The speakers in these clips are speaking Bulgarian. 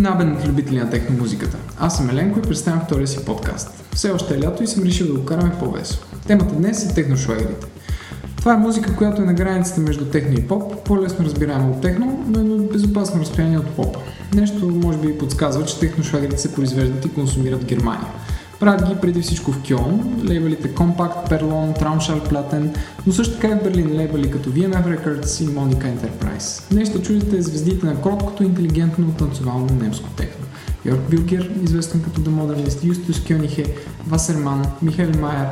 Гутен абен, любители на техномузиката. Аз съм Еленко и представям втория си подкаст. Все още е лято и съм решил да го караме по-весело. Темата днес е техношлагерите. Това е музика, която е на границата между техно и поп, по-лесно разбираема от техно, но е на безопасно разстояние от попа. Нещо може би подсказва, че техношлагерите се произвеждат и консумират в Германия. Правят ги преди всичко в Кьон, лейбълите Compact, Perlon, Traumschall Platen, но също така и в Берлин лейбъли като VMF Records и Monica Enterprise. Нещо чудите звездите на кроткото, интелигентно, танцовално немско техно. Йорк Билгер, известен като The Modernist, Юстус Кьонихе, Васерман, Михаил Майер,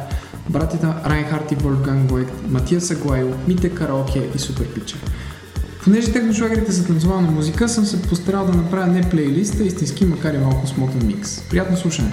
братята Райнхард и Волфганг Войт, Матия Саглайл, Мите Караоке и Супер Питчер. Понеже техношлагерите са танцовална музика, съм се постарал да направя не плейлист, а истински, макар и малко смотен микс. Приятно слушане!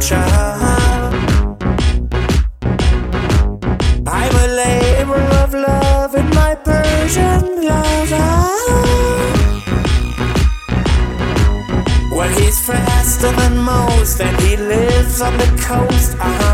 child. I'm a labor of love in my Persian lover. Well, he's faster than most, and he lives on the coast. Uh-huh.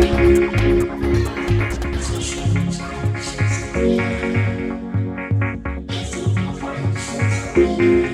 Thank you.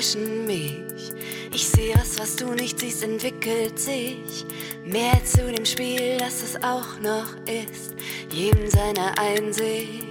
Täuschen mich. Ich sehe was, was du nicht siehst, entwickelt sich. Mehr zu dem Spiel, das es auch noch ist. Jedem seine Einsicht.